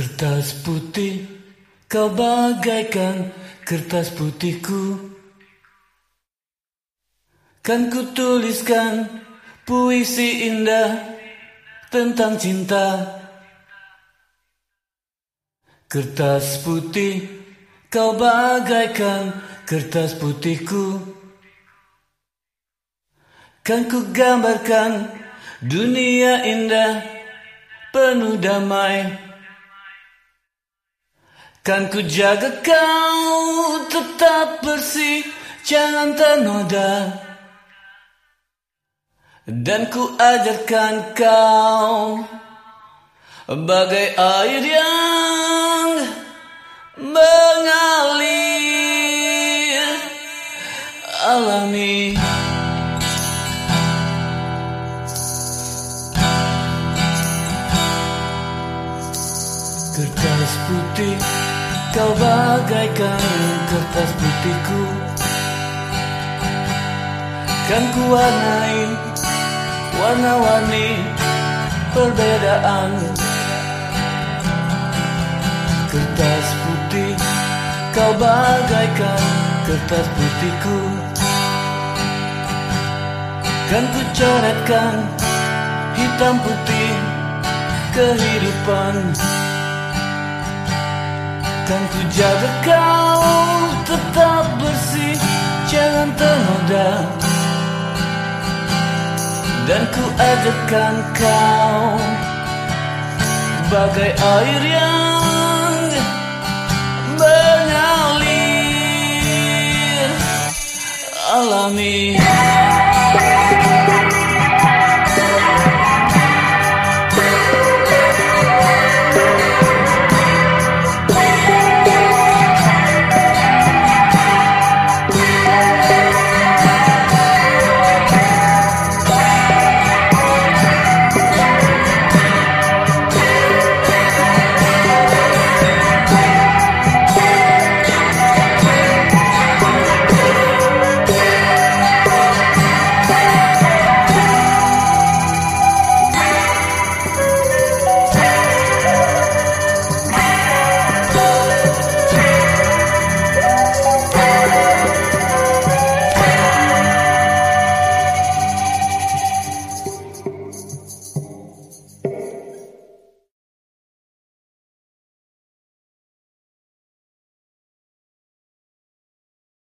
Kertas putih, kau bagaikan kertas putihku. Kan ku tuliskan puisi indah tentang cinta. Kertas putih, kau bagaikan kertas putihku. Kan ku gambarkan dunia indah penuh damai. Kan ku jaga kau tetap bersih Jangan ternoda. Dan ku ajarkan kau Bagai air yang mengalir. Alami. Kertas putih Kau bagaikan kertas putihku. Kan ku warnai Warna-warni perbedaan. Kertas putih Kau bagaikan kertas putihku. Kan ku coretkan hitam putih kehidupan akan ku jaga kau tetap bersih Jangan ternoda Dan ku ajarkan kau Bagai air yang mengalir. Alami